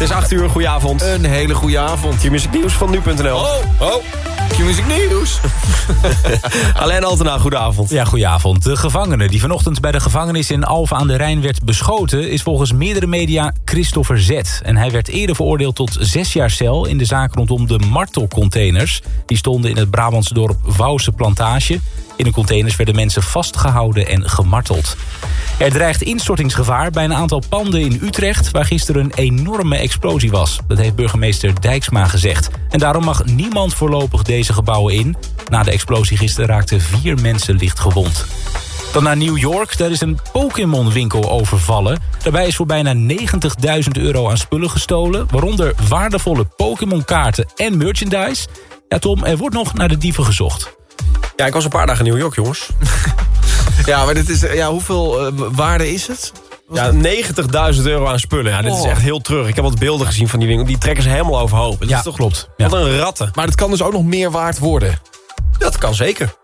Het is 8 uur, goedenavond. Een hele goede avond. Je muziek nieuws van nu.nl. Oh, oh. Q-Music Nieuws. Alleen Altena, goedenavond. Ja, goedenavond. De gevangene die vanochtend bij de gevangenis in Alphen aan de Rijn werd beschoten... is volgens meerdere media Christopher Z. En hij werd eerder veroordeeld tot zes jaar cel... in de zaak rondom de martelcontainers. Die stonden in het Brabantse dorp Wouwse Plantage. In de containers werden mensen vastgehouden en gemarteld. Er dreigt instortingsgevaar bij een aantal panden in Utrecht... waar gisteren een enorme explosie was. Dat heeft burgemeester Dijksma gezegd. En daarom mag niemand voorlopig deze gebouwen in. Na de explosie gisteren raakten vier mensen licht gewond. Dan naar New York, daar is een Pokémon-winkel overvallen. Daarbij is voor bijna 90.000 euro aan spullen gestolen... waaronder waardevolle Pokémon-kaarten en merchandise. Ja, Tom, er wordt nog naar de dieven gezocht. Ja, ik was een paar dagen in New York, jongens. Ja, maar dit is, ja, hoeveel uh, waarde is het? Ja, 90.000 euro aan spullen. Ja, dit is Oh. echt heel treurig. Ik heb wat beelden gezien van die winkel. Die trekken ze helemaal overhoop. Dat Ja, is toch klopt. Ja. Wat een ratten. Maar het kan dus ook nog meer waard worden. Dat kan zeker.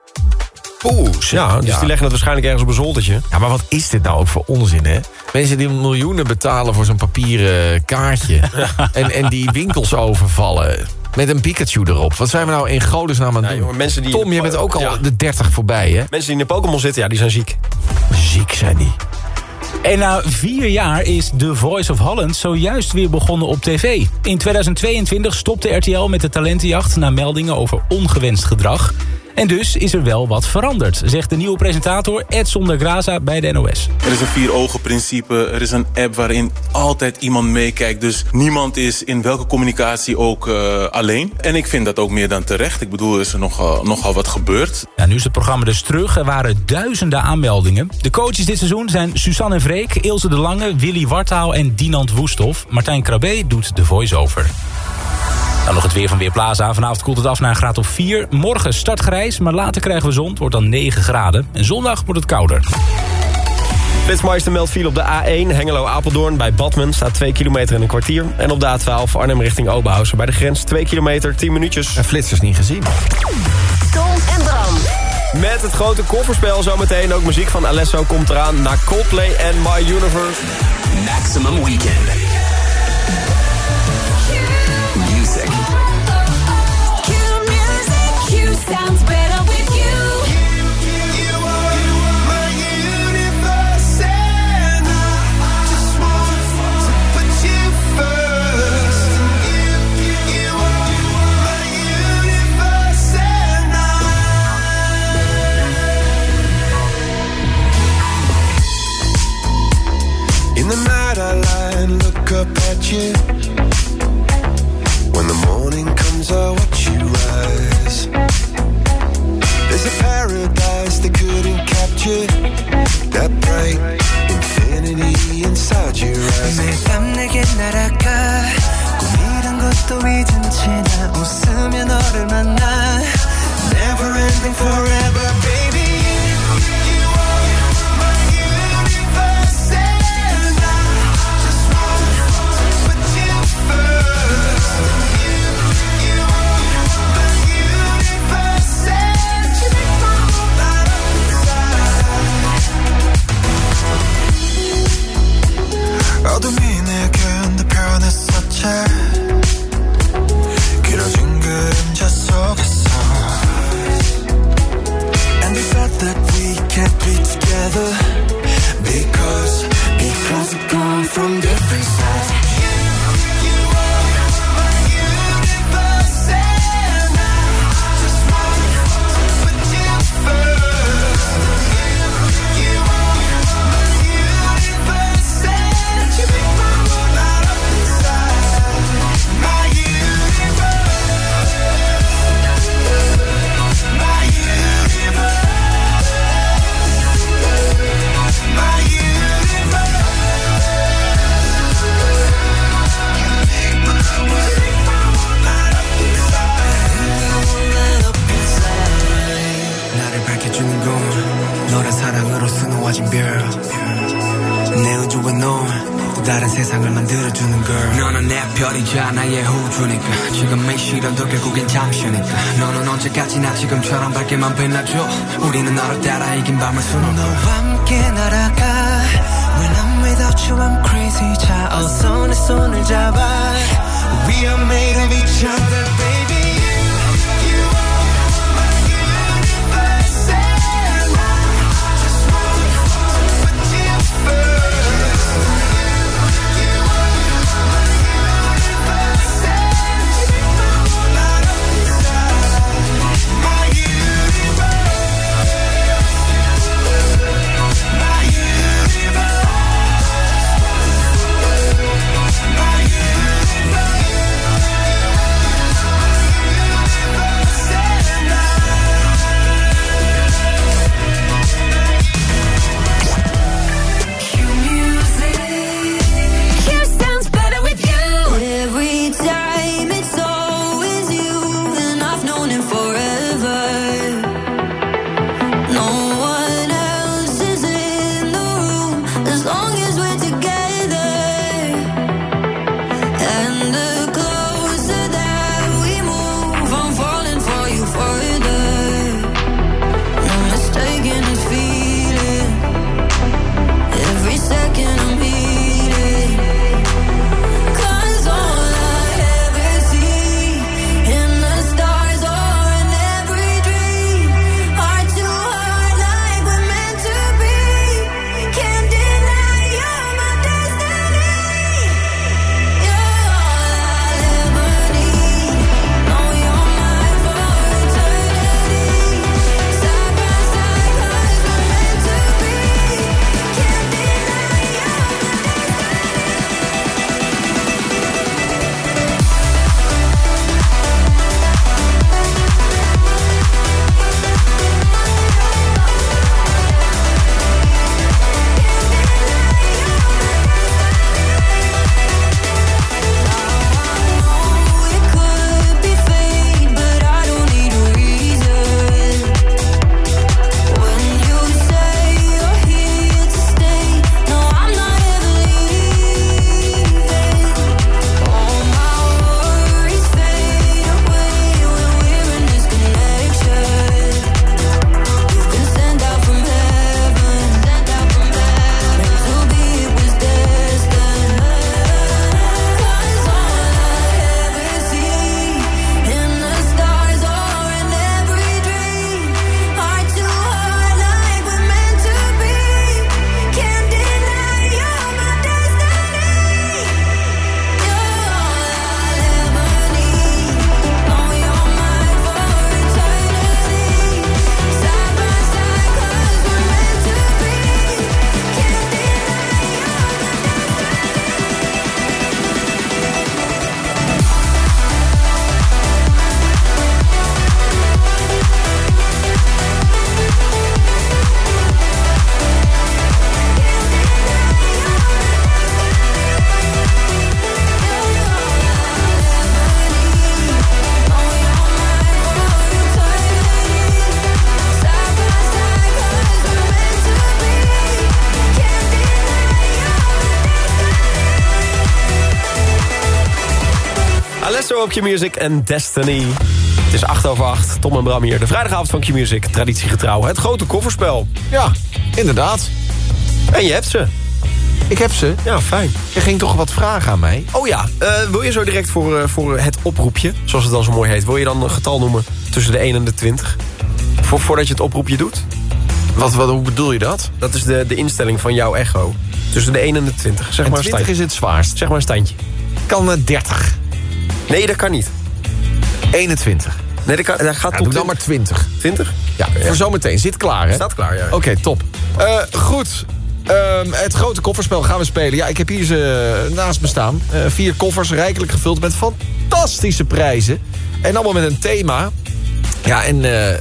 Oeh, Ja, dus die leggen het waarschijnlijk ergens op een zoldertje. Ja, maar wat is dit nou ook voor onzin, hè? Mensen die miljoenen betalen voor zo'n papieren kaartje... en, en die winkels overvallen met een Pikachu erop. Wat zijn we nou in godesnaam aan het Ja, doen? jongen, mensen die Tom, je bent ook al Ja. de 30 voorbij, hè? Mensen die in de Pokémon zitten, ja, die zijn ziek. Ziek zijn die. En na vier jaar is The Voice of Holland zojuist weer begonnen op tv. In 2022 stopte RTL met de talentenjacht... na meldingen over ongewenst gedrag. En dus is er wel wat veranderd, zegt de nieuwe presentator Edson de Graza bij de NOS. Er is een vier ogen principe. Er is een app waarin altijd iemand meekijkt. Dus niemand is in welke communicatie ook eh, alleen. En ik vind dat ook meer dan terecht. Ik bedoel, er is er nogal, nogal wat gebeurd. Ja, nu is het programma dus terug. Er waren duizenden aanmeldingen. De coaches dit seizoen zijn Suzanne en Freek, Ilse de Lange, Willy Wartaal en Dinant Woesthof. Martijn Krabbe doet de voice-over. Dan nog het weer van Weerplaza. Vanavond koelt het af naar een graad of 4. Morgen start grijs, maar later krijgen we zon. Het wordt dan 9 graden. En zondag wordt het kouder. Flitsmeister meldt file op de A1 Hengelo-Apeldoorn bij Badmen. Staat 2 kilometer in een kwartier. En op de A12 Arnhem richting Oberhausen bij de grens. 2 kilometer, 10 minuutjes. En flitsers niet gezien. Tom en Bram. Met het grote kofferspel zometeen. Ook muziek van Alesso komt eraan. Na Coldplay en My Universe. Maximum Weekend. Up at you. When the morning comes, I a paradise they couldn't capture. That bright infinity inside your eyes. 매일 밤 내게 날아가 꿈이란 것도 잊은 채나 웃으며 너를 만나 Never ending forever, looking at Q-Music en Destiny. Het is 8 over 8. Tom en Bram hier. De vrijdagavond van Q-Music. Traditiegetrouw. Het grote kofferspel. Ja, inderdaad. En je hebt ze. Ik heb ze. Ja, fijn. Je ging toch wat vragen aan mij? Oh ja, eh, wil je zo direct voor, eh, voor het oproepje, zoals het dan zo mooi heet... wil je dan een getal noemen tussen de 1 en de 20? Voor, voordat je het oproepje doet? Wat, wat, hoe bedoel je dat? Dat is de, de instelling van jouw echo. Tussen de 1 en de 20. Zeg En maar een 20 standje. is het zwaarst. Zeg maar een standje. Kan eh, 30. Nee, dat kan niet. 21. Nee, dat, kan, dat gaat Ja, tot doe dan maar 20. 20. Ja, voor zometeen. Zit klaar, hè? Staat klaar, ja. Oké, top. Eh, goed. Ehm, het grote kofferspel gaan we spelen. Ja, ik heb hier ze naast me staan. Eh, vier koffers, rijkelijk gevuld met fantastische prijzen. En allemaal met een thema. Ja, en eh,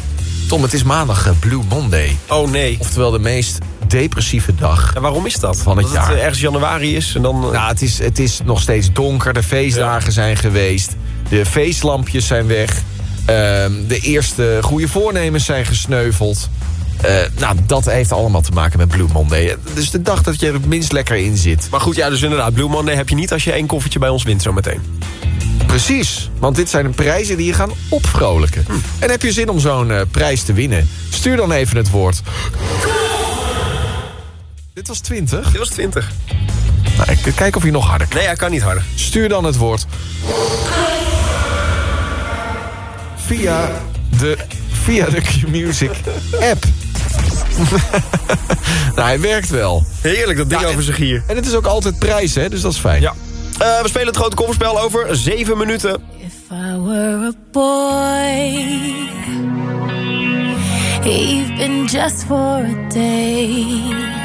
Tom, het is maandag eh, Blue Monday. Oh nee. Oftewel de meest depressieve dag. Ja, waarom is dat? Van het jaar. het eh, ergens januari is en dan... eh, Nou, het is, het is nog steeds donker. De feestdagen zijn geweest. De feestlampjes zijn weg. Ehm, de eerste goede voornemens zijn gesneuveld. Eh, nou, dat heeft allemaal te maken met Blue Monday. Dus de dag dat je er het minst lekker in zit. Maar goed, ja, dus inderdaad, Blue Monday heb je niet als je één koffertje bij ons wint zometeen. Precies, want dit zijn de prijzen die je gaan opvrolijken. En heb je zin om zo'n prijs te winnen? Stuur dan even het woord dit was 20? Dit was 20. Nou, ik kijk of hij nog harder kan. Nee, hij kan niet harder. Stuur dan het woord. Via de, via de Q-Music app. nou, hij werkt wel. Heerlijk, dat ding over zich hier. En het is ook altijd prijs, hè? Dus dat is fijn. Ja. Uh, we spelen het grote kofferspel over 7 minuten. If I were a boy Even just for a day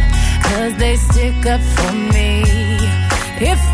cause they stick up for me. If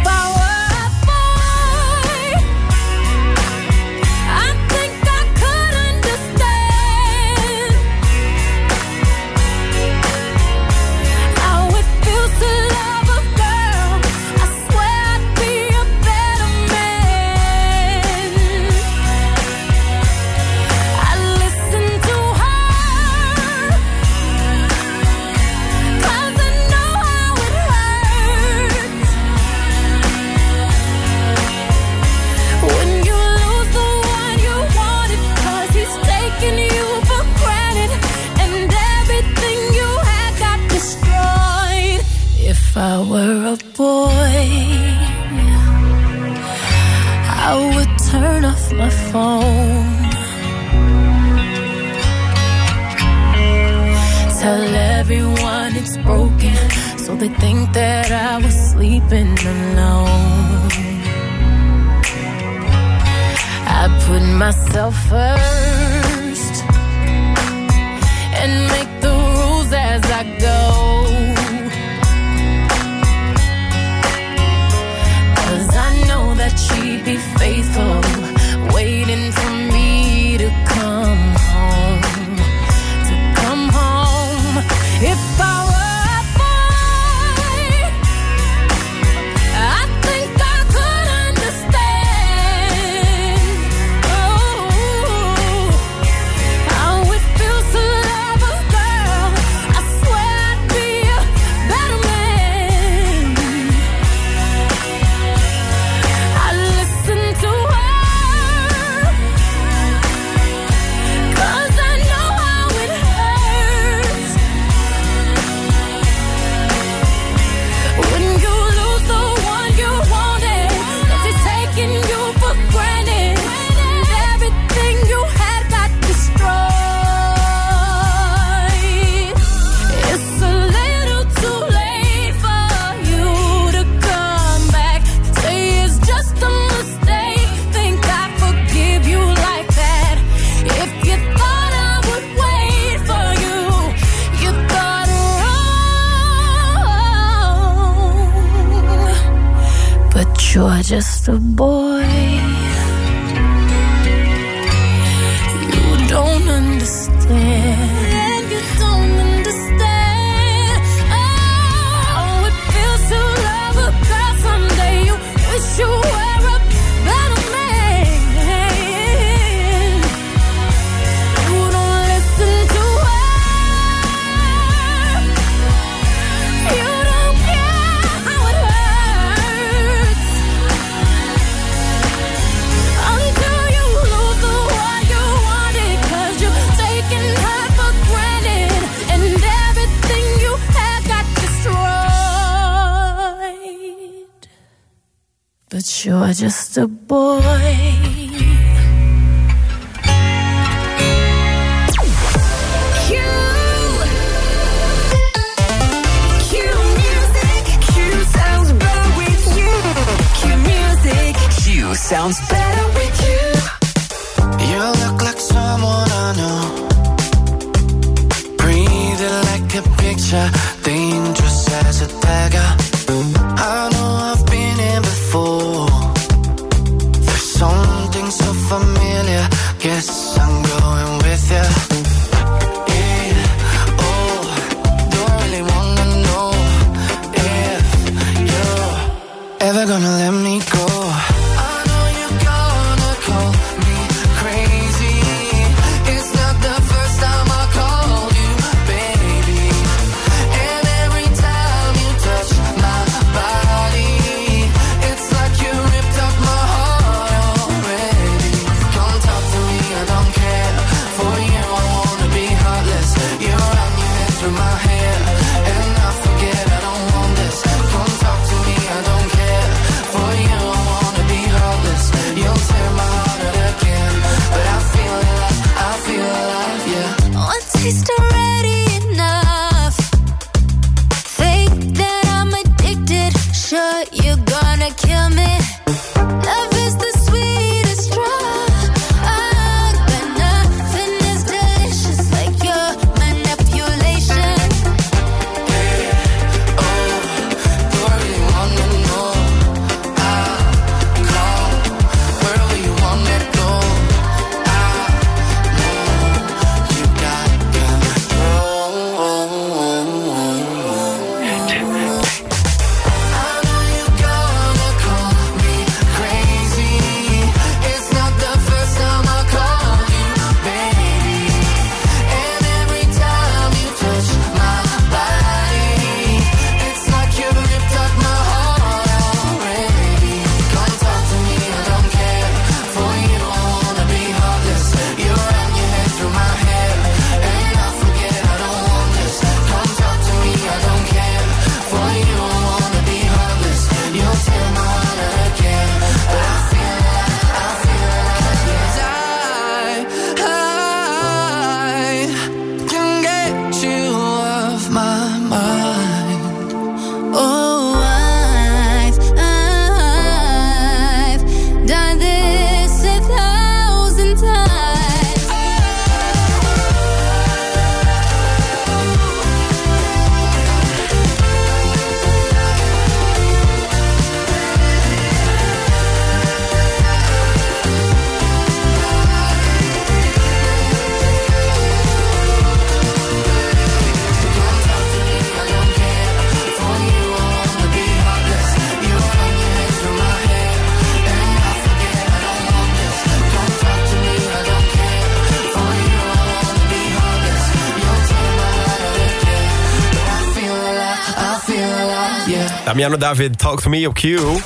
Damiano David, Talk to Me op Q. We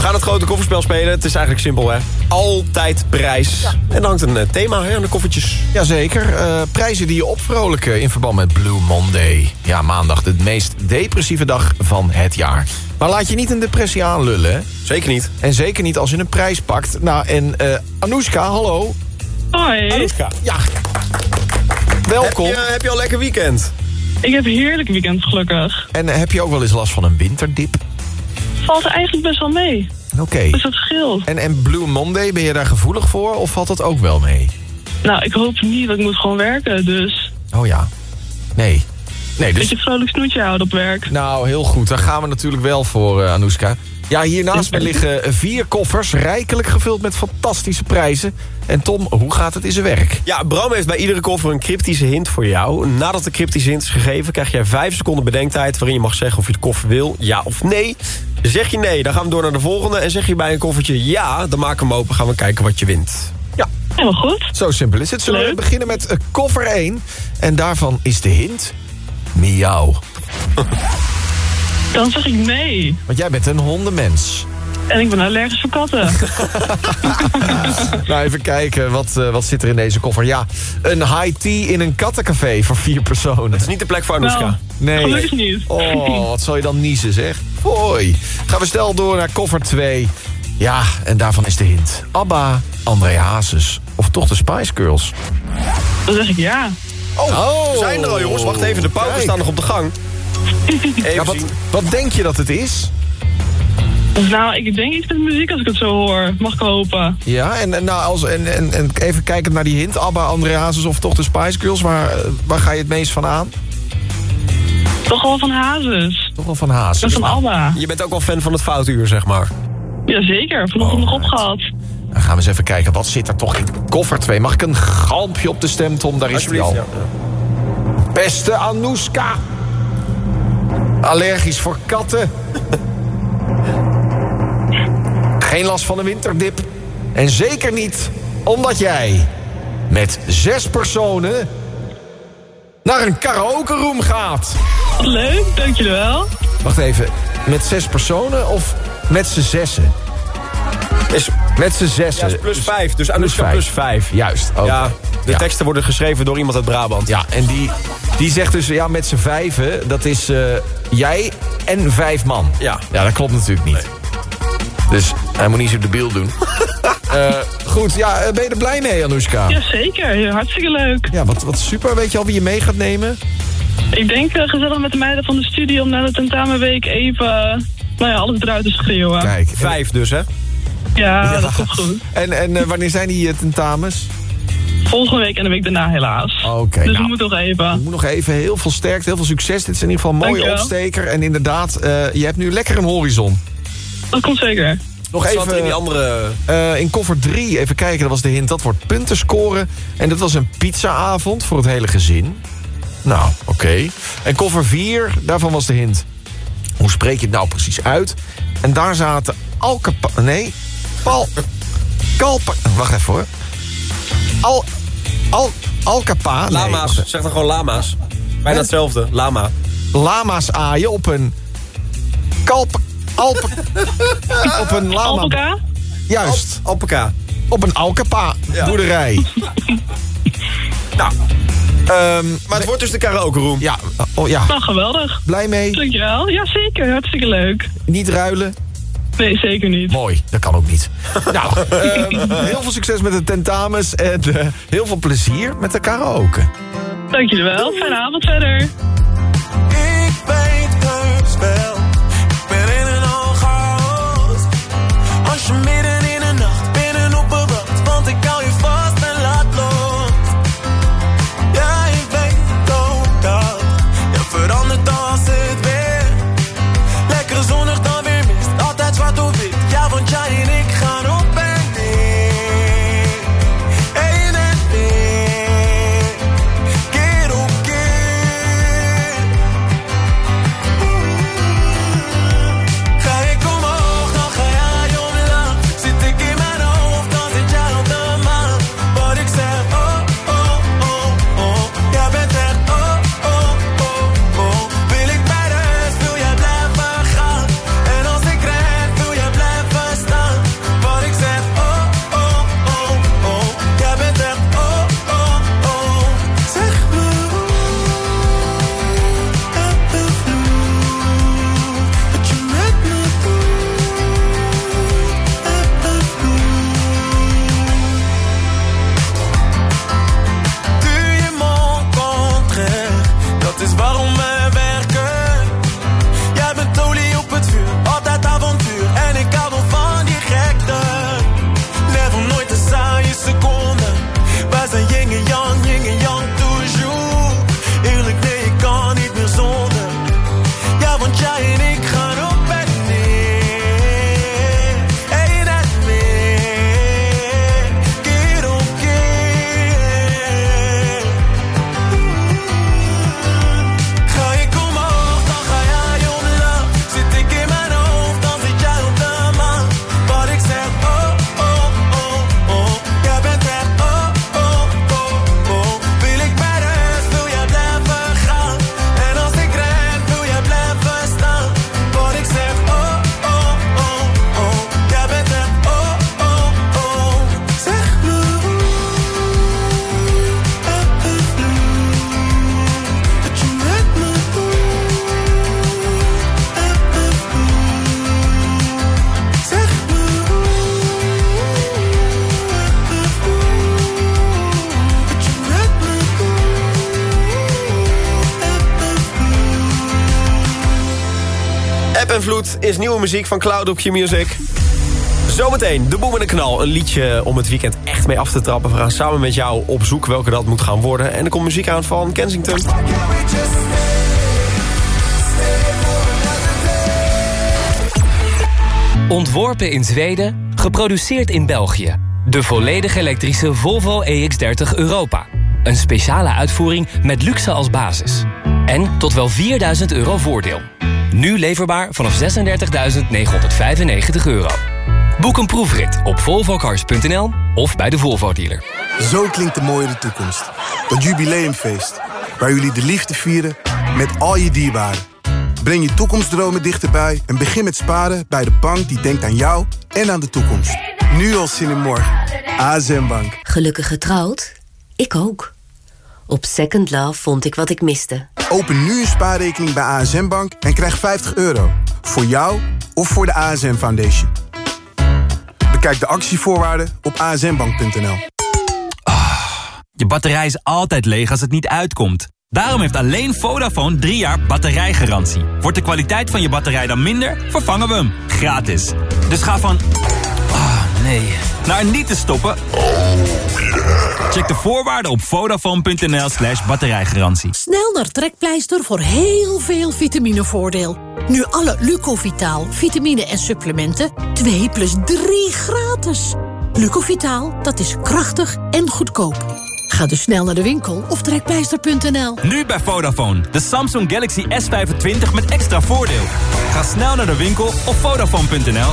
gaan het grote kofferspel spelen. Het is eigenlijk simpel, hè. Altijd prijs. En dan hangt een eh, thema hè, aan de koffertjes. Jazeker, eh prijzen die je opvrolijken in verband met Blue Monday. Ja, maandag, de meest depressieve dag van het jaar. Maar laat je niet een depressie aanlullen, hè? Zeker niet. En zeker niet als je een prijs pakt. Nou, en eh Anoushka, hallo. Hoi, Anoushka, Ja, heb welkom. je, heb je al lekker weekend? Ik heb een heerlijk weekend gelukkig. En eh, heb je ook wel eens last van een winterdip? Valt eigenlijk best wel mee. Oké. Dus dat scheelt. En, en Blue Monday, ben je daar gevoelig voor of valt dat ook wel mee? Nou, ik hoop niet, want ik moet gewoon werken. Dus Oh ja. Nee. Nee, een dus... beetje vrolijk snoetje houden op werk. Nou, heel goed. Daar gaan we natuurlijk wel voor, eh Anoushka. Ja, hier naast me liggen vier koffers, rijkelijk gevuld met fantastische prijzen. En Tom, hoe gaat het in zijn werk? Ja, Bram heeft bij iedere koffer een cryptische hint voor jou. Nadat de cryptische hint is gegeven, krijg jij vijf seconden bedenktijd... waarin je mag zeggen of je de koffer wil, ja of nee. Zeg je nee, dan gaan we door naar de volgende. En zeg je bij een koffertje ja, dan maken we hem open, gaan we kijken wat je wint. Ja, Helemaal goed. zo simpel is het. Zullen we beginnen met eh, koffer 1? En daarvan is de hint miauw. Dan zeg ik nee. Want jij bent een hondenmens. En ik ben allergisch voor katten. Nou, even kijken, wat, eh, wat zit er in deze koffer? Ja, een high tea in een kattencafé voor vier personen. Het is niet de plek voor Anoushka. Nou, Nee. gelukkig niet. Oh, wat zal je dan niezen, zeg. Hoi. Gaan we snel door naar koffer 2. Ja, en daarvan is de hint. Abba, André Hazes. Of toch de Spice Girls. Dan zeg ik ja. Oh, we zijn er al jongens. Wacht even, de Kijk. staan nog op de gang. Ja, wat, wat denk je dat het is? Nou, ik denk iets met muziek als ik het zo hoor. Mag ik hopen. Ja, en, en, nou, als, en, en, en even kijkend naar die hint. Abba, André Hazes of toch de Spice Girls. Waar, eh, waar ga je het meest van aan? Toch wel van Hazes. Toch wel van Hazes. Dat is van Alba. Je bent ook wel fan van het foutuur, zeg maar. Jazeker, vanochtend nog opgehad. Dan gaan we eens even kijken. Wat zit er toch in koffer 2? Mag ik een galmpje op de stem, Tom? Daar is hij al. ja. Beste Anoushka. Allergisch voor katten. Geen last van een winterdip. En zeker niet omdat jij met zes personen naar een karaoke room gaat. Wat leuk, dank jullie wel. Wacht even, met zes personen of met z'n zessen? Is, Met z'n zessen. ja, is plus vijf, dus Anoushka vijf. plus vijf. Juist. Ja, de Ja. teksten worden geschreven door iemand uit Brabant. Ja, en die, die zegt dus, ja, met z'n vijven, dat is eh, jij en vijf man. Ja. Ja, dat klopt natuurlijk niet. Dus hij moet niet zo debiel doen. Eh, goed, ja, eh, ben je er blij mee, Anoushka? Jazeker, ja, hartstikke leuk. Ja, wat, wat super. Weet je al wie je mee gaat nemen? Ik denk eh, gezellig met de meiden van de studie om na de tentamenweek even... nou ja, alles eruit te schreeuwen. Kijk. Vijf dus, hè? Ja, dat komt goed. En, en wanneer zijn die tentamens? Volgende week en de week daarna helaas. Oké, dus nou. we moeten nog Ik even. moet nog even heel veel sterkte, heel veel succes. Dit is in ieder geval een mooie Dankjewel. opsteker. En inderdaad, eh, je hebt nu lekker een horizon. Dat komt zeker. Nog er in die even andere... eh, in koffer 3, even kijken, dat was de hint. Dat wordt punten scoren. En dat was een pizzaavond voor het hele gezin. Nou, oké. En koffer 4, daarvan was de hint. Hoe spreek je het nou precies uit? En daar zaten alkapa... Nee, pal... Kalpa... Wacht even hoor. Al... Al... Alkapa... nee, Lama's. zeg dan gewoon lama's. Bijna hetzelfde. Lama. lama's aaien op een kalp... Alpe, op een lama... Alpaca? Juist, Alpaca. op een alkapa Ja. boerderij. nou, ehm, Maar het wordt dus de karaoke room. ja, oh, ja, Nou, geweldig. blij mee. Dankjewel. Ja, zeker. Hartstikke leuk. Niet ruilen. Nee, zeker niet. Mooi, dat kan ook niet. nou, ehm, heel veel succes met de tentamens en eh, heel veel plezier met de karaoke. Dank jullie wel. Fijne avond verder. Ik weet heus wel, en Vloed is nieuwe muziek van Cloud op Q-Music. Zometeen, de boem de knal. Een liedje om het weekend echt mee af te trappen. We gaan samen met jou op zoek welke dat moet gaan worden. En er komt muziek aan van Kensington. Ontworpen in Zweden, geproduceerd in België. De volledig elektrische Volvo EX30 Europa. Een speciale uitvoering met luxe als basis. En tot wel 4000 euro voordeel. Nu leverbaar vanaf 36.995 euro. Boek een proefrit op volvocars.nl of bij de Volvo dealer. Zo klinkt de mooie toekomst. Dat jubileumfeest. Waar jullie de liefde vieren met al je dierbaren. Breng je toekomstdromen dichterbij en begin met sparen bij de bank die denkt aan jou en aan de toekomst. Nu al zin in morgen. ASM Bank. Gelukkig getrouwd? Ik ook. Op Second Love vond ik wat ik miste. Open nu een spaarrekening bij ASM Bank en krijg 50 euro. Voor jou of voor de ASM Foundation. Bekijk de actievoorwaarden op asmbank.nl. Je batterij is altijd leeg als het niet uitkomt. Daarom heeft alleen Vodafone 3 jaar batterijgarantie. Wordt de kwaliteit van je batterij dan minder, vervangen we hem. Gratis. Dus ga van... Ah, nee. Naar niet te stoppen. Check de voorwaarden op vodafone.nl slash batterijgarantie. Snel naar Trekpleister voor heel veel vitaminevoordeel. Nu alle Lucovitaal, vitamine en supplementen 2 plus 3 gratis. Lucovitaal, dat is krachtig en goedkoop. Ga dus snel naar de winkel of trekpleister.nl. Nu bij Vodafone. De Samsung Galaxy S25 met extra voordeel. Ga snel naar de winkel of vodafone.nl.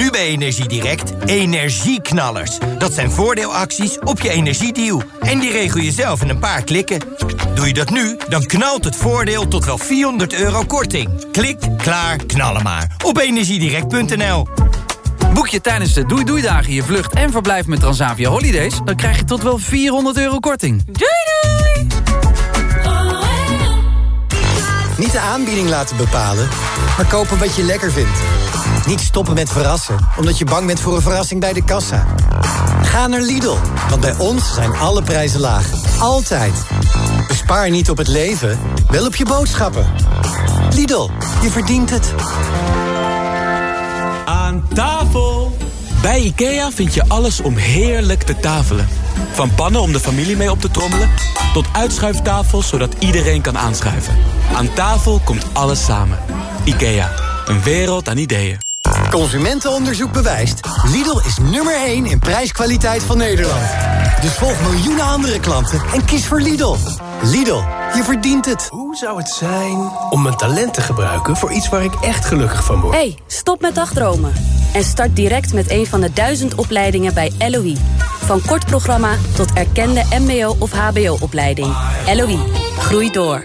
Nu bij Energiedirect energieknallers. Dat zijn voordeelacties op je energiedeal. En die regel je zelf in een paar klikken. Doe je dat nu, dan knalt het voordeel tot wel 400 euro korting. Klik, klaar, knallen maar. Op energiedirect.nl Boek je tijdens de Doei Doei Dagen je vlucht en verblijf met Transavia Holidays... dan krijg je tot wel 400 euro korting. Doei doei! Niet de aanbieding laten bepalen, maar kopen wat je lekker vindt. Niet stoppen met verrassen, omdat je bang bent voor een verrassing bij de kassa. Ga naar Lidl, want bij ons zijn alle prijzen laag. Altijd. Bespaar niet op het leven, wel op je boodschappen. Lidl, je verdient het. Aan tafel! Bij IKEA vind je alles om heerlijk te tafelen. Van pannen om de familie mee op te trommelen... tot uitschuiftafels zodat iedereen kan aanschuiven. Aan tafel komt alles samen. IKEA, een wereld aan ideeën. Consumentenonderzoek bewijst. Lidl is nummer 1 in prijskwaliteit van Nederland. Dus volg miljoenen andere klanten en kies voor Lidl. Lidl, je verdient het. Hoe zou het zijn om mijn talent te gebruiken voor iets waar ik echt gelukkig van word? hey, stop met dagdromen. En start direct met een van de duizend opleidingen bij LOE. Van kort programma tot erkende mbo- of hbo-opleiding. LOE, groei door.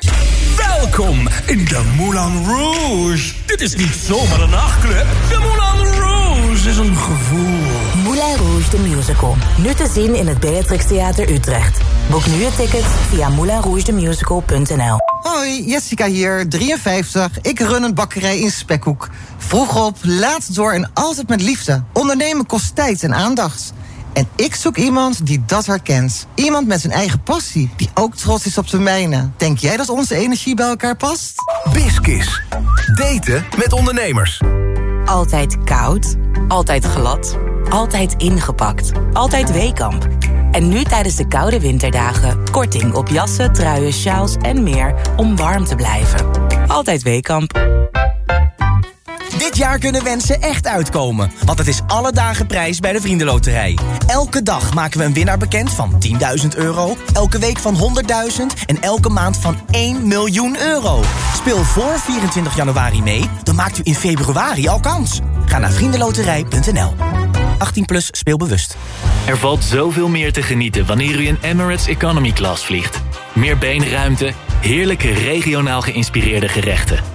Welkom in de Moulin Rouge. Dit is niet zomaar een nachtclub. De Moulin Rouge is een gevoel. Moulin Rouge de Musical. Nu te zien in het Beatrix Theater Utrecht. Boek nu je ticket via moulinrougedemusical.nl Hoi, Jessica hier, 53. Ik run een bakkerij in Spekhoek. Vroeg op, laat door en altijd met liefde. Ondernemen kost tijd en aandacht. En ik zoek iemand die dat herkent. Iemand met zijn eigen passie, die ook trots is op zijn mijne. Denk jij dat onze energie bij elkaar past? Biskis. Daten met ondernemers. Altijd koud, altijd glad, altijd ingepakt, altijd Weekamp. En nu tijdens de koude winterdagen korting op jassen, truien, sjaals en meer om warm te blijven. Altijd Weekamp. Jaar kunnen wensen echt uitkomen, want het is alle dagen prijs bij de Vriendenloterij. Elke dag maken we een winnaar bekend van 10.000 euro, elke week van 100.000 en elke maand van 1 miljoen euro. Speel voor 24 januari mee, dan maakt u in februari al kans. Ga naar vriendenloterij.nl. 18 plus speelbewust. Er valt zoveel meer te genieten wanneer u in Emirates Economy Class vliegt. Meer beenruimte, heerlijke regionaal geïnspireerde gerechten.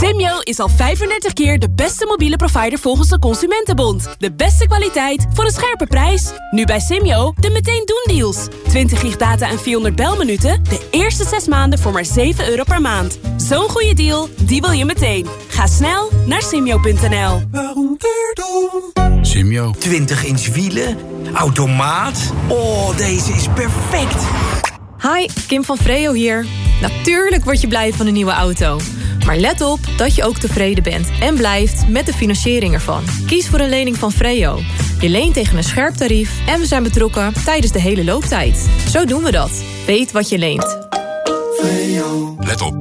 Simyo is al 35 keer de beste mobiele provider volgens de Consumentenbond. De beste kwaliteit voor een scherpe prijs. Nu bij Simyo de meteen doen deals. 20 gig data en 400 belminuten. De eerste 6 maanden voor maar 7 euro per maand. Zo'n goede deal, die wil je meteen. Ga snel naar simyo.nl. Simio. 20 inch wielen, automaat. Oh, deze is perfect. Hi, Kim van Freo hier. Natuurlijk word je blij van een nieuwe auto. Maar let op dat je ook tevreden bent en blijft met de financiering ervan. Kies voor een lening van Freo. Je leent tegen een scherp tarief en we zijn betrokken tijdens de hele looptijd. Zo doen we dat. Weet wat je leent. Let op.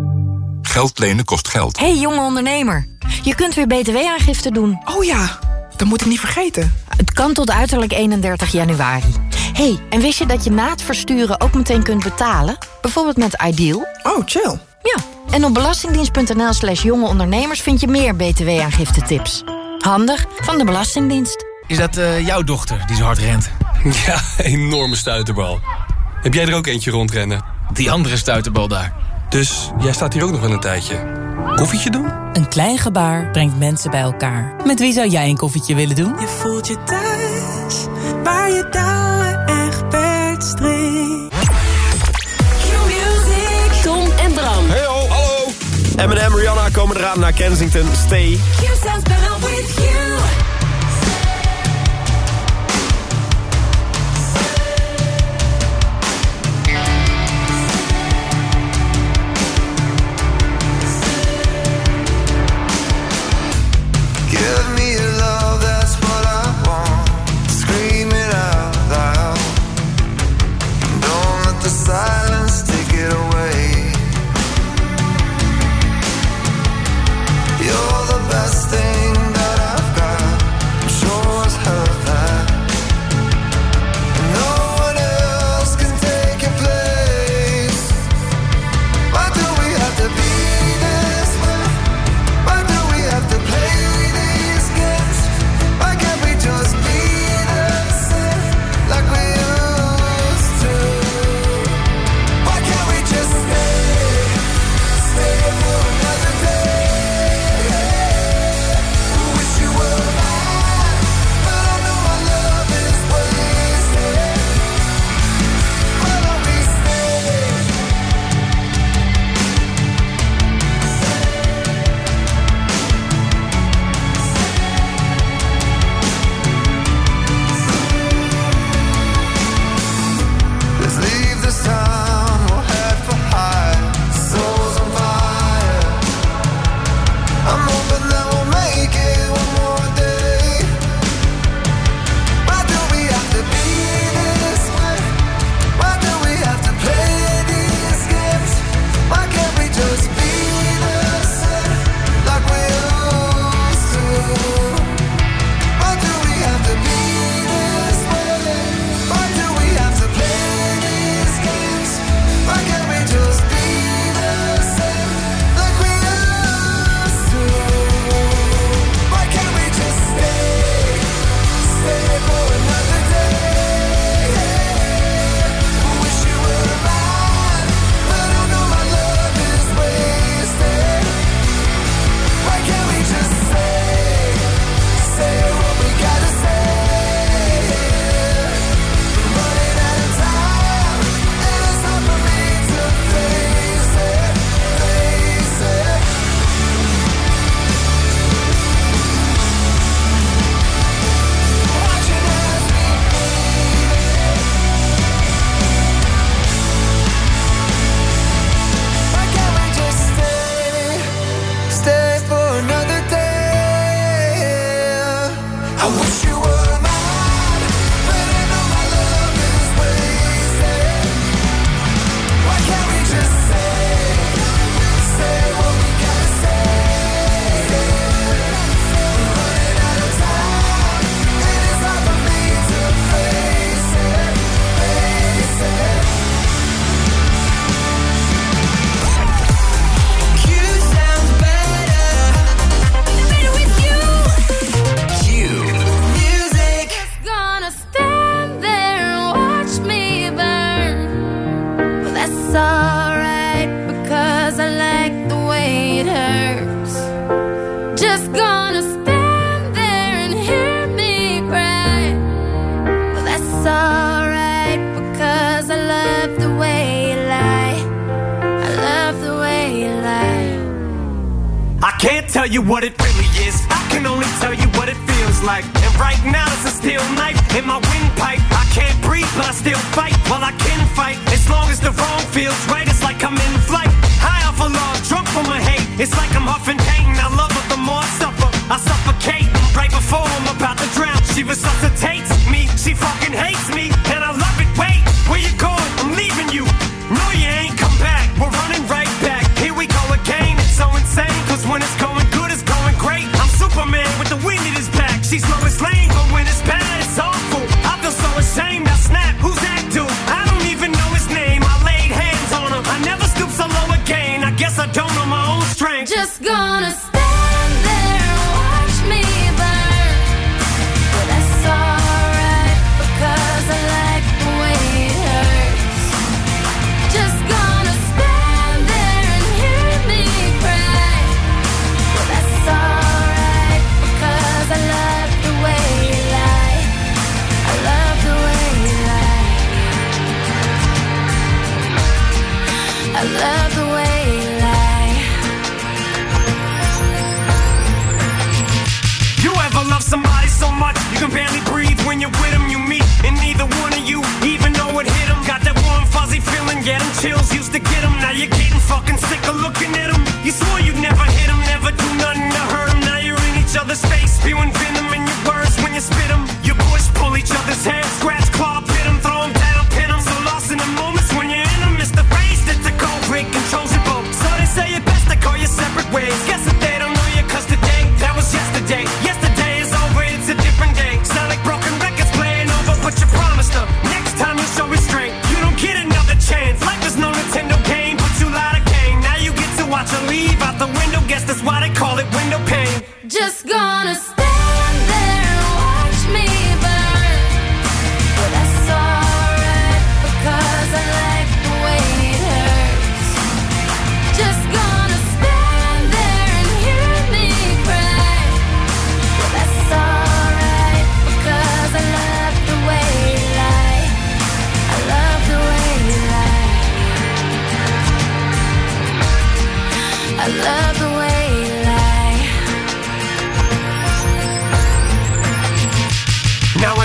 Geld lenen kost geld. hey, jonge ondernemer. Je kunt weer btw-aangifte doen. Oh ja, dat moet ik niet vergeten. Het kan tot uiterlijk 31 januari. hey, en wist je dat je na het versturen ook meteen kunt betalen? Bijvoorbeeld met Ideal? Oh, chill. Ja, en op belastingdienst.nl slash jonge ondernemers... vind je meer btw-aangifte-tips. Handig van de Belastingdienst. Is dat eh, jouw dochter die zo hard rent? Ja, enorme stuiterbal. Heb jij er ook eentje rondrennen? Die andere stuiterbal daar. Dus jij staat hier ook nog wel een tijdje. Koffietje doen? Een klein gebaar brengt mensen bij elkaar. Met wie zou jij een koffietje willen doen? Je voelt je thuis, waar je touwen Eminem Rihanna komen eraan naar Kensington. Stay.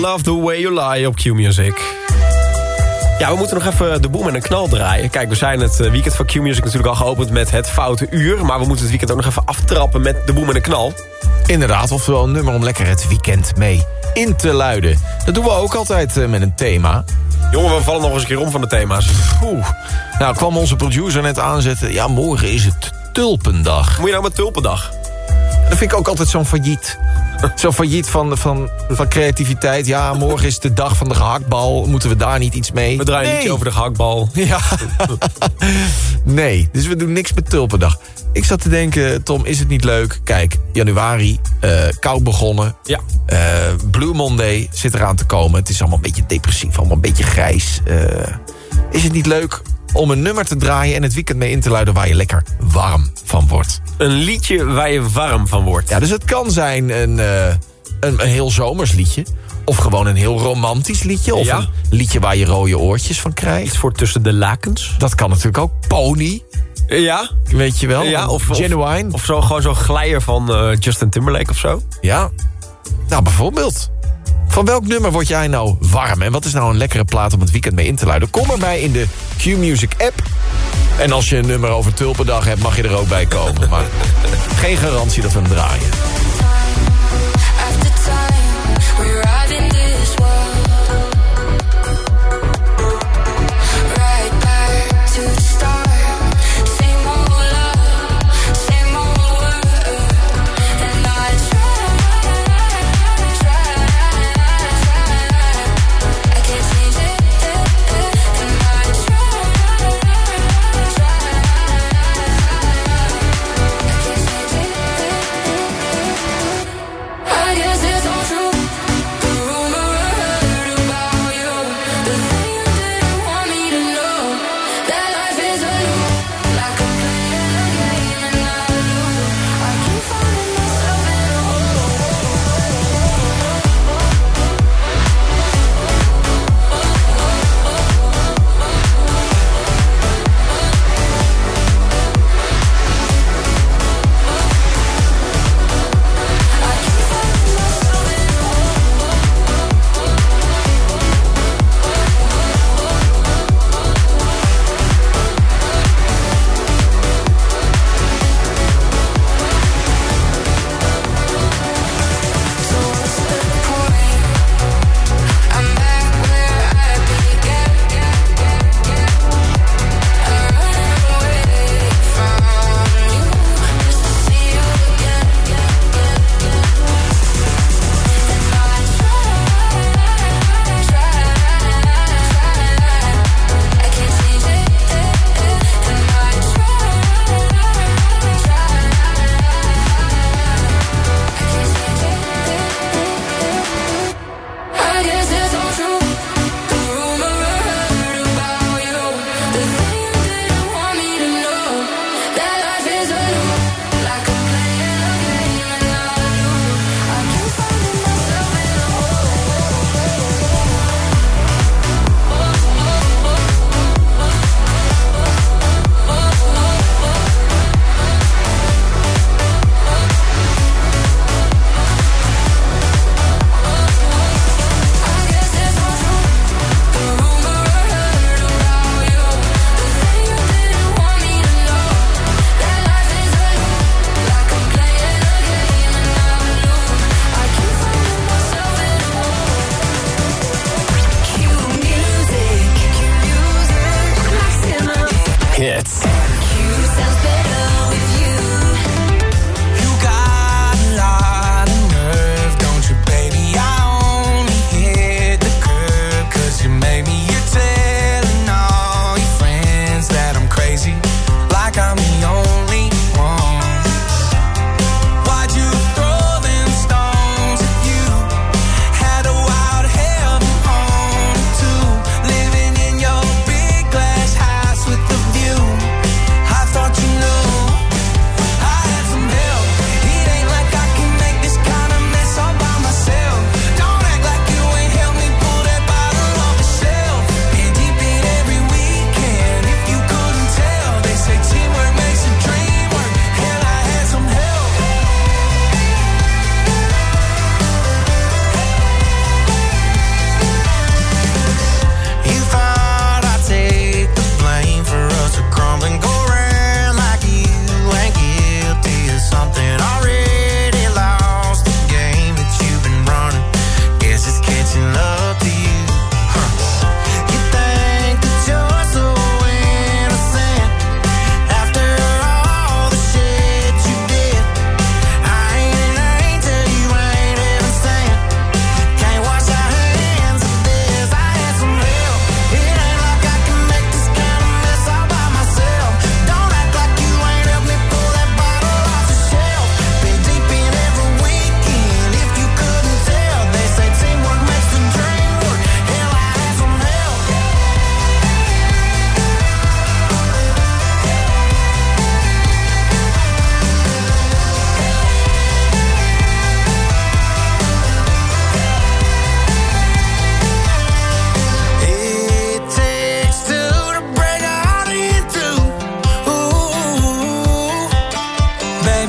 Love the Way You Lie op Q-Music. Ja, we moeten nog even de boem en een knal draaien. Kijk, we zijn het eh, weekend van Q-Music natuurlijk al geopend met het foute uur. Maar we moeten het weekend ook nog even aftrappen met de boem en een knal. Inderdaad, oftewel een nummer om lekker het weekend mee in te luiden. Dat doen we ook altijd eh, met een thema. Jongen, we vallen nog eens een keer om van de thema's. Oeh. Nou, kwam onze producer net aanzetten. Ja, morgen is het Tulpendag. Moet je nou met Tulpendag? dat vind ik ook altijd zo'n failliet. Zo'n failliet van, van, van creativiteit. Ja, morgen is de dag van de gehaktbal. Moeten we daar niet iets mee? We draaien niet over de gehaktbal. Ja. nee, dus we doen niks met tulpendag. Ik zat te denken, Tom, is het niet leuk? Kijk, januari, eh, koud begonnen. Ja. Eh, Blue Monday zit eraan te komen. Het is allemaal een beetje depressief, allemaal een beetje grijs. Eh, is het niet leuk om een nummer te draaien en het weekend mee in te luiden waar je lekker warm van wordt. Een liedje waar je warm van wordt. Ja, dus het kan zijn een, eh, een, heel zomers liedje. Of gewoon een heel romantisch liedje. Of een liedje waar je rode oortjes van krijgt. Iets voor tussen de lakens. Dat kan natuurlijk ook. Pony. Ja. Weet je wel. Ja, of, Genuine. Of, zo, gewoon zo'n glijer van eh, Justin Timberlake of zo. Ja. Nou, bijvoorbeeld. Van welk nummer word jij nou warm? En wat is nou een lekkere plaat om het weekend mee in te luiden? Kom erbij in de Q-Music app. En als je een nummer over Tulpendag hebt, mag je er ook bij komen. Maar geen garantie dat we hem draaien.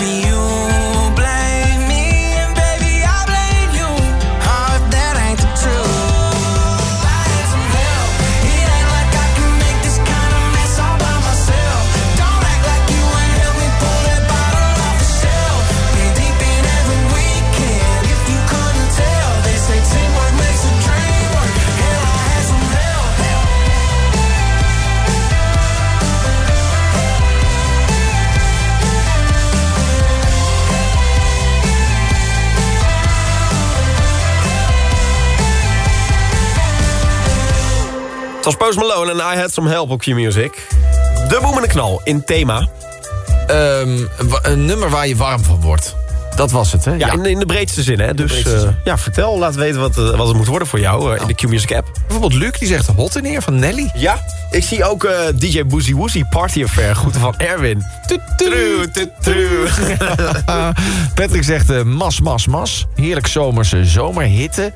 be you. Het was Post Malone en I Had Some Help op Q-Music. De boemende knal in thema. Ehm, een nummer waar je warm van wordt. Dat was het, hè? Ja, In, in de breedste zin, hè. Dus eh, zin. ja, vertel, laat weten wat, eh, wat het moet worden voor jou eh, in de Q-Music app. Bijvoorbeeld Luc, die zegt hot in eer van Nelly. Ja, ik zie ook DJ Boozy Woozy Party Affair. Groeten van Erwin. Patrick zegt mas, mas, mas. Heerlijk zomerse zomerhitte.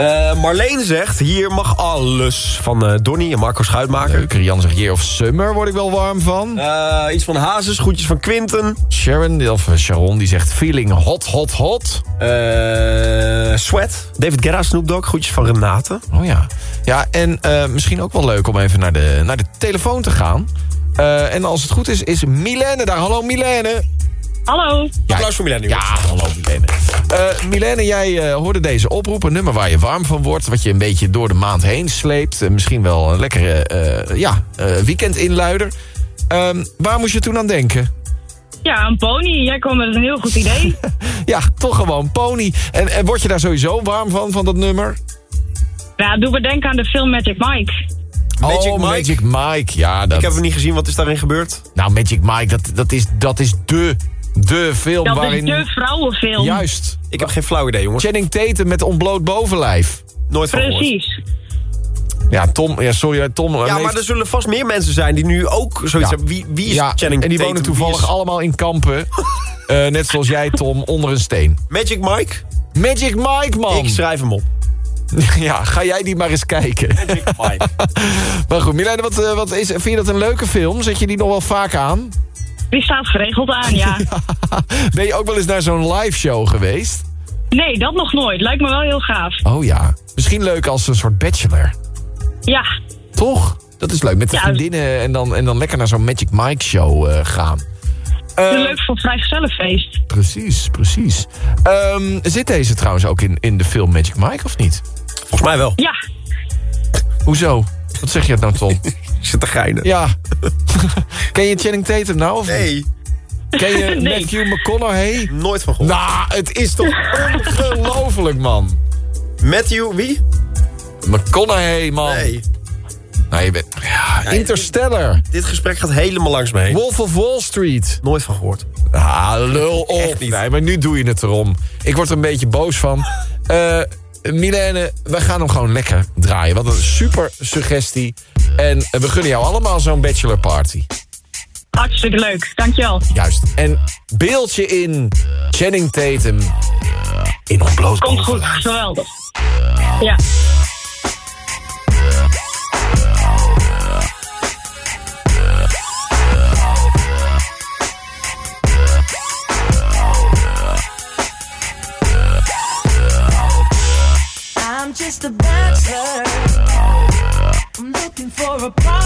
Eh, Marleen zegt, hier mag alles. Van eh, Donny en Marco Schuitmaker. Leuk. Rian zegt Year of Summer word ik wel warm van. Eh, iets van Hazes, groetjes van Quinten. Sharon, of Sharon, die zegt feeling hot, hot, hot. Eh, Sweat, David Guerra, Snoop Dogg, groetjes van Renate. Oh ja. Ja, en eh, misschien ook wel leuk om even naar de, naar de telefoon te gaan. Eh, en als het goed is, is Milene daar. Hallo Milene. Hallo. Applaus voor Milene. Ja, hallo Milene. Eh Milene, jij eh, hoorde deze oproep. Een nummer waar je warm van wordt. Wat je een beetje door de maand heen sleept. Eh, misschien wel een lekkere eh, ja, eh, weekendinluider. Ehm, waar moest je toen aan denken? Ja, een pony. Jij kwam met een heel goed idee. Ja, toch gewoon pony. En, en word je daar sowieso warm van, van dat nummer? ja, doe me denken aan de film Magic Mike. Magic oh, Mike? Magic Mike. Ja, dat... Ik heb hem niet gezien, wat is daarin gebeurd? Nou, Magic Mike, dat, dat, is, dat is de, de film Dat waarin... is de vrouwenfilm. Juist. Ik heb geen flauw idee, jongens. Channing Tatum met ontbloot bovenlijf. Nooit van. Precies. Ja, Tom, ja, sorry, Tom. Ja, leeft- maar er zullen vast meer mensen zijn die nu ook zoiets Ja. hebben. Wie, wie is ja, Channing en die Tatum? wonen toevallig is allemaal in kampen. Eh, net zoals jij, Tom, onder een steen. Magic Mike? Magic Mike, man! Ik schrijf hem op. Ja, ga jij die maar eens kijken. Magic Mike. maar goed, Milena, wat, eh, wat is, vind je dat een leuke film? Zet je die nog wel vaak aan? Die staat geregeld aan, ja. Ben je ook wel eens naar zo'n live show geweest? Nee, dat nog nooit. Lijkt me wel heel gaaf. Oh ja, misschien leuk als een soort bachelor. Ja. Toch? Dat is leuk, met de Ja. vriendinnen en dan, en dan lekker naar zo'n Magic Mike show eh, gaan. Is leuk voor vrijgezellenfeest. Precies, precies. Ehm, zit deze trouwens ook in, in de film Magic Mike of niet? Volgens mij wel. Ja. Hoezo? Wat zeg je nou, Tom? Ik zit te geinen. Ja. Ken je Channing Tatum nou of niet? Nee. Ken je Nee. Matthew McConaughey? Nooit van gehoord. Nou, het is toch ongelooflijk, man. Matthew, wie? McConaughey, man. Nee. Nou, je bent... Ja, Interstellar. Dit gesprek gaat helemaal langs me heen. Wolf of Wall Street. Nooit van gehoord. Ah, lul op. Echt niet. Nee, maar nu doe je het erom. Ik word er een beetje boos van. Eh Milene, wij gaan hem gewoon lekker draaien. Wat een super suggestie. En we gunnen jou allemaal zo'n bachelor party. Hartstikke leuk. Dankjewel. Juist. En beeldje in Channing Tatum in ontbloot Komt goed. Geweldig. Ja. Looking for a partner.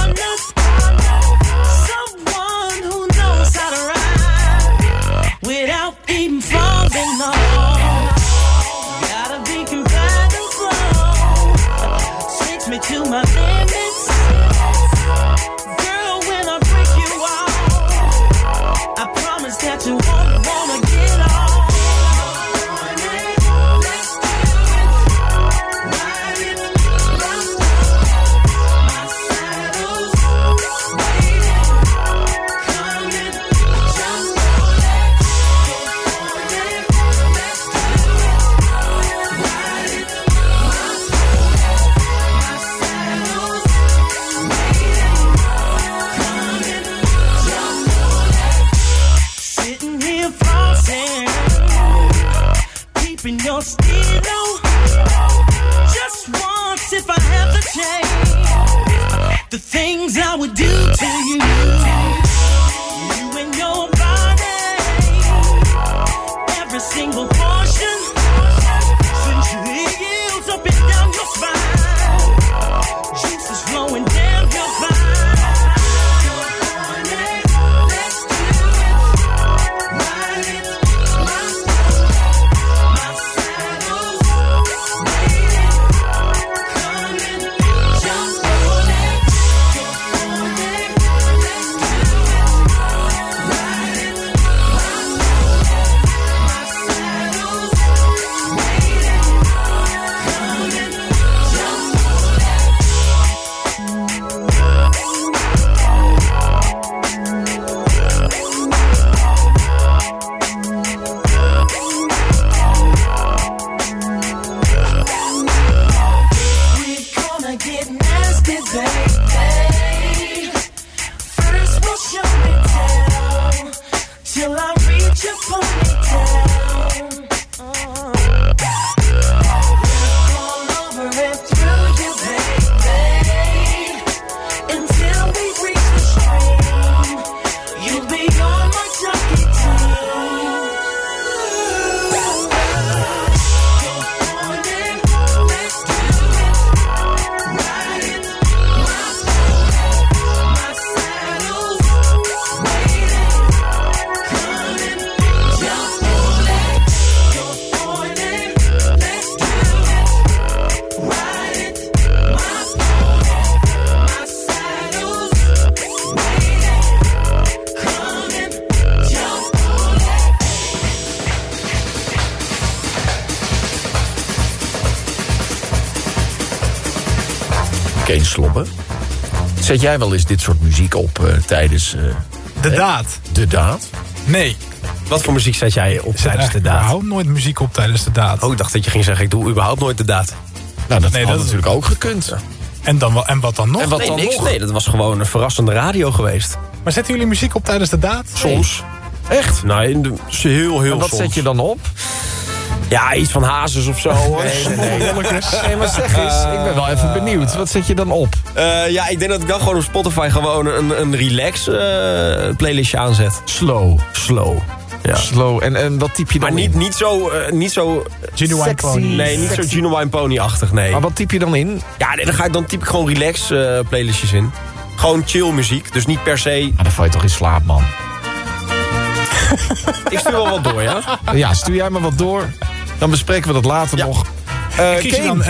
Zet jij wel eens dit soort muziek op eh, tijdens... eh, De hè? daad. De daad? Nee. Wat voor muziek zet jij op tijdens de Ik daad? hou nooit muziek op tijdens de daad. Oh, ik dacht dat je ging zeggen, ik doe überhaupt nooit de daad. Nou, dat Nee, had dat is- natuurlijk ook gekund. En, dan, wel- en wat dan nog? En wat nee, dan niks. nog? Nee, dat was gewoon een verrassende radio geweest. Maar zetten jullie muziek op tijdens de daad? Soms. Echt? Nee, heel, heel En wat soms. zet je dan op? Ja, iets van hazes of zo. hoor. Nee, nee, nee. Nee, maar zeg eens, ik ben wel even benieuwd. Wat zet je dan op? Eh, ja, ik denk dat ik dan gewoon op Spotify gewoon een, een relax eh, playlistje aanzet. Slow. Slow. Ja. Slow. En, en wat typ je dan Maar niet, in? niet zo... eh, niet zo Genuine Sexy. Pony. nee, niet zo. Genuine Pony-achtig, nee. Maar wat typ je dan in? Ja, nee, dan, ga ik, dan typ ik gewoon relax eh, playlistjes in. Gewoon chill muziek, dus niet per se... Maar dan val je toch in slaap, man. Ik stuur wel wat door, ja? Ja, stuur jij maar wat door. Dan bespreken we dat later nog. Kane? dan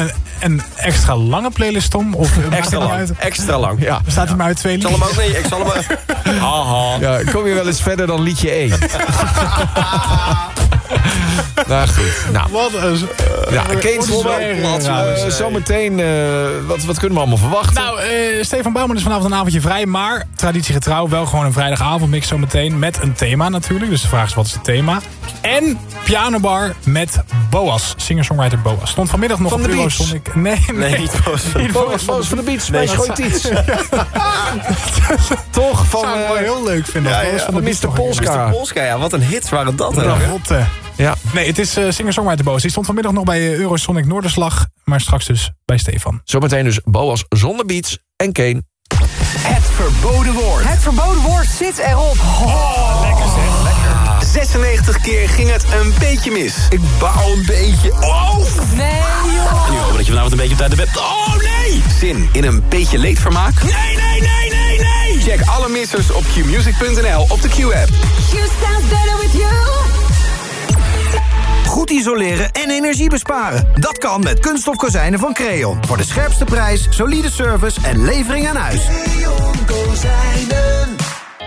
een, extra lange playlist om? Of Extra lang. uit? Extra lang. Ja. Bestaat hij maar uit twee Ik zal hem liedjes? ook... Nee, ik zal hem... Haha. ja, kom je wel eens verder dan liedje 1? nou goed. Nou, Wat een... ja, Kane Slobben. zwerg, Eh, ja. Zometeen, eh, wat, wat kunnen we allemaal verwachten? Nou, eh, Stefan Bouwman is vanavond een avondje vrij. Maar traditiegetrouw wel gewoon een vrijdagavondmix zometeen. Met een thema natuurlijk. Dus de vraag is, wat is het thema? En pianobar met Boas. Singer-songwriter Boas. Stond vanmiddag nog Van op. Eurosonic. Nee, nee. Nee, niet Boas. Van de Beach, Nee, dat gooit iets. Toch? Van, zou ik wel eh, heel leuk vinden. Ja, ja, van van de Beach Mr. Polska. Mr. Polska, ja, wat een hits waren dat. hè? Ravotte. Ja. Nee, het is eh, singer-songwriter Boas. Die stond vanmiddag nog bij eh, Eurosonic Noorderslag. Maar straks dus bij Stefan. Zometeen dus Boas zonder beats en Kane. Het verboden woord. Het verboden woord zit erop. Zeg, lekker. 96 keer ging het een beetje mis. Ik baal een beetje. Oh! Nee, joh. Nu hopen dat je vanavond een beetje op tijd bed... Oh, nee! Zin in een beetje leedvermaak? Nee, nee, nee, nee, nee! Check alle missers op qmusic.nl op de Q-app. You sounds better with you. Goed isoleren en energie besparen. Dat kan met kunststof kozijnen van Creon. Voor de scherpste prijs, solide service en levering aan huis.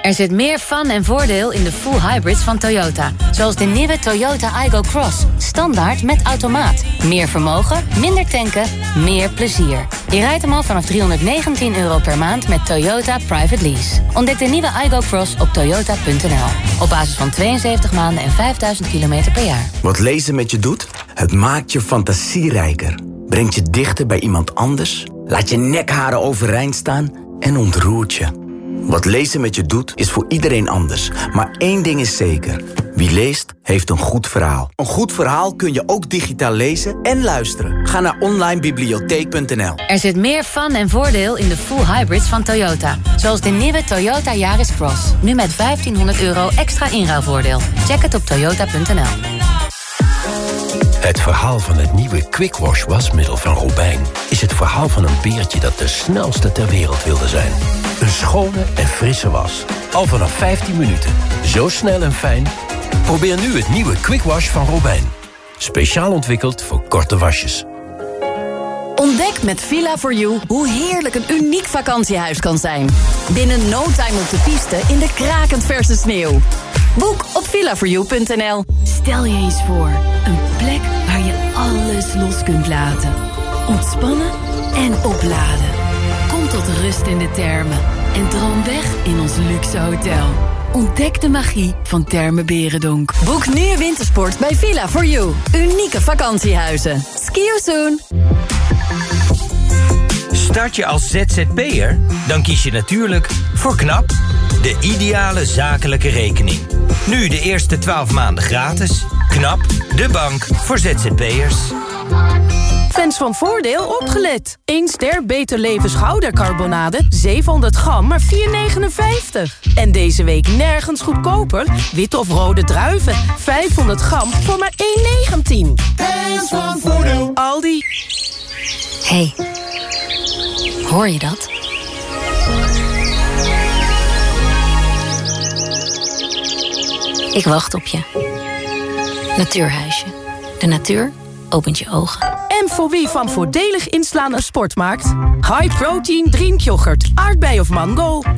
Er zit meer fun en voordeel in de full hybrids van Toyota. Zoals de nieuwe Toyota Igo Cross. Standaard met automaat. Meer vermogen, minder tanken, meer plezier. Je rijdt hem al vanaf 319 euro per maand met Toyota Private Lease. Ontdek de nieuwe Igo Cross op toyota.nl. Op basis van 72 maanden en 5000 kilometer per jaar. Wat lezen met je doet? Het maakt je fantasierijker. Brengt je dichter bij iemand anders. Laat je nekharen overeind staan en ontroert je. Wat lezen met je doet, is voor iedereen anders. Maar één ding is zeker. Wie leest, heeft een goed verhaal. Een goed verhaal kun je ook digitaal lezen en luisteren. Ga naar onlinebibliotheek.nl Er zit meer fun en voordeel in de full hybrids van Toyota. Zoals de nieuwe Toyota Yaris Cross. Nu met 1500 euro extra inruilvoordeel. Check het op toyota.nl. Het verhaal van het nieuwe Quick Wash wasmiddel van Robijn... is het verhaal van een beertje dat de snelste ter wereld wilde zijn. Een schone en frisse was. Al vanaf 15 minuten. Zo snel en fijn. Probeer nu het nieuwe Quick Wash van Robijn. Speciaal ontwikkeld voor korte wasjes. Ontdek met Villa4You hoe heerlijk een uniek vakantiehuis kan zijn. Binnen no time op de piste in de krakend verse sneeuw. Boek op villa4you.nl. Stel je eens voor, een plek waar je alles los kunt laten. Ontspannen en opladen. Tot rust in de termen en droom weg in ons luxe hotel. Ontdek de magie van Termen Berendonk. Boek nu wintersport bij Villa4You. Unieke vakantiehuizen. Ski you soon. Start je als ZZP'er? Dan kies je natuurlijk voor KNAP, de ideale zakelijke rekening. Nu de eerste 12 maanden gratis. KNAP, de bank voor ZZP'ers. Fans van Voordeel opgelet. 1 ster Beter Leven schoudercarbonade, 700 gram, maar 4,59. En deze week nergens goedkoper. Witte of rode druiven, 500 gram voor maar 1,19. Fans van Voordeel. Aldi. hey, hoor je dat? Ik wacht op je. Natuurhuisje. De natuur opent je ogen. En voor wie van voordelig inslaan een sport maakt? High protein drinkyoghurt, aardbei of mango. 1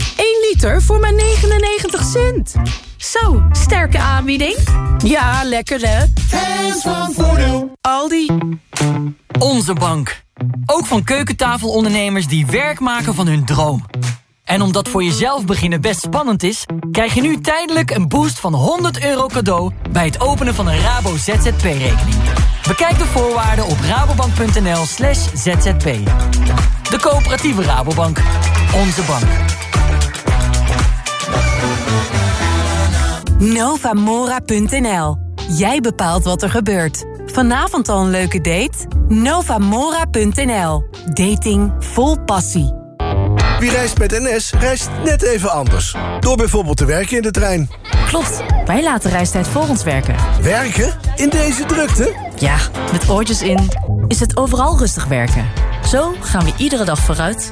liter voor maar 99 cent. Zo, sterke aanbieding. Ja, lekker hè? Fans van Voordeel. Aldi. Onze bank. Ook van keukentafelondernemers die werk maken van hun droom. En omdat voor jezelf beginnen best spannend is... krijg je nu tijdelijk een boost van 100 euro cadeau... bij het openen van een Rabo ZZP-rekening. Bekijk de voorwaarden op rabobank.nl slash zzp. De coöperatieve Rabobank. Onze bank. Novamora.nl. Jij bepaalt wat er gebeurt. Vanavond al een leuke date? Novamora.nl. Dating vol passie. Wie reist met NS, reist net even anders. Door bijvoorbeeld te werken in de trein. Klopt, wij laten reistijd voor ons werken. Werken? In deze drukte? Ja, met oortjes in is het overal rustig werken. Zo gaan we iedere dag vooruit.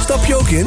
Stap je ook in?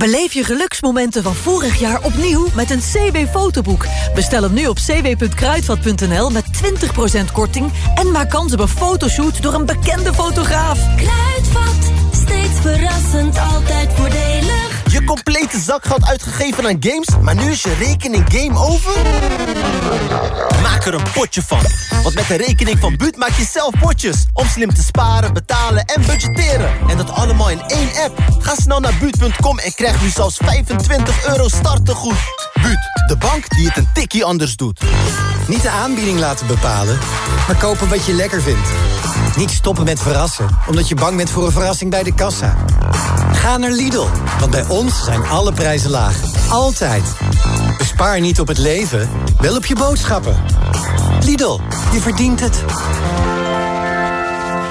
Beleef je geluksmomenten van vorig jaar opnieuw met een CW-fotoboek. Bestel hem nu op cw.kruidvat.nl met 20% korting... en maak kans op een fotoshoot door een bekende fotograaf. Kruidvat, steeds verrassend, altijd voordelig. Je complete zakgeld uitgegeven aan games, maar nu is je rekening game over? Maak er een potje van. Want met de rekening van Buut maak je zelf potjes. Om slim te sparen, betalen en budgetteren. En dat allemaal in één app. Ga snel naar Buut.com en krijg nu zelfs 25 euro startegoed. Buut, de bank die het een tikkie anders doet. Niet de aanbieding laten bepalen, maar kopen wat je lekker vindt. Niet stoppen met verrassen, omdat je bang bent voor een verrassing bij de kassa. Ga naar Lidl, want bij ons zijn alle prijzen laag. Altijd. Bespaar niet op het leven, wel op je boodschappen. Lidl, je verdient het.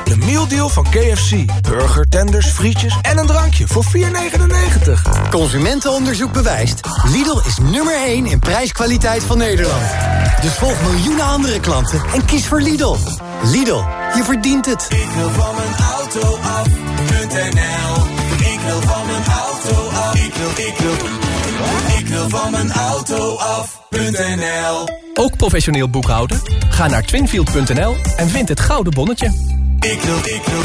De mealdeal van KFC. Burger, tenders, frietjes en een drankje voor 4,99. Consumentenonderzoek bewijst. Lidl is nummer 1 in prijskwaliteit van Nederland. Dus volg miljoenen andere klanten en kies voor Lidl. Lidl, je verdient het. Ik wil van mijn auto af.nl Ik wil van. Ik wil, ik wil, ik wil van mijn auto af.nl Ook professioneel boekhouden? Ga naar twinfield.nl en vind het gouden bonnetje. Ik wil, ik wil,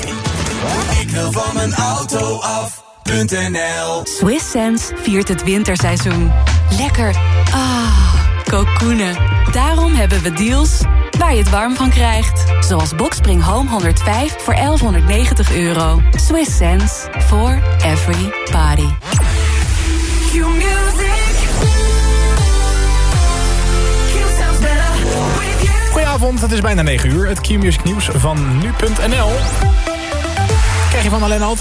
ik wil van mijn auto af.nl Swiss Sense viert het winterseizoen. Lekker. Ah, kokoenen. Daarom hebben we deals waar je het warm van krijgt. Zoals Boxspring Home 105 voor 1190 euro. Swiss Sense for every party. Goedenavond, het is bijna 9 uur. Het Q-Music nieuws van nu.nl. Krijg je van alleen altijd.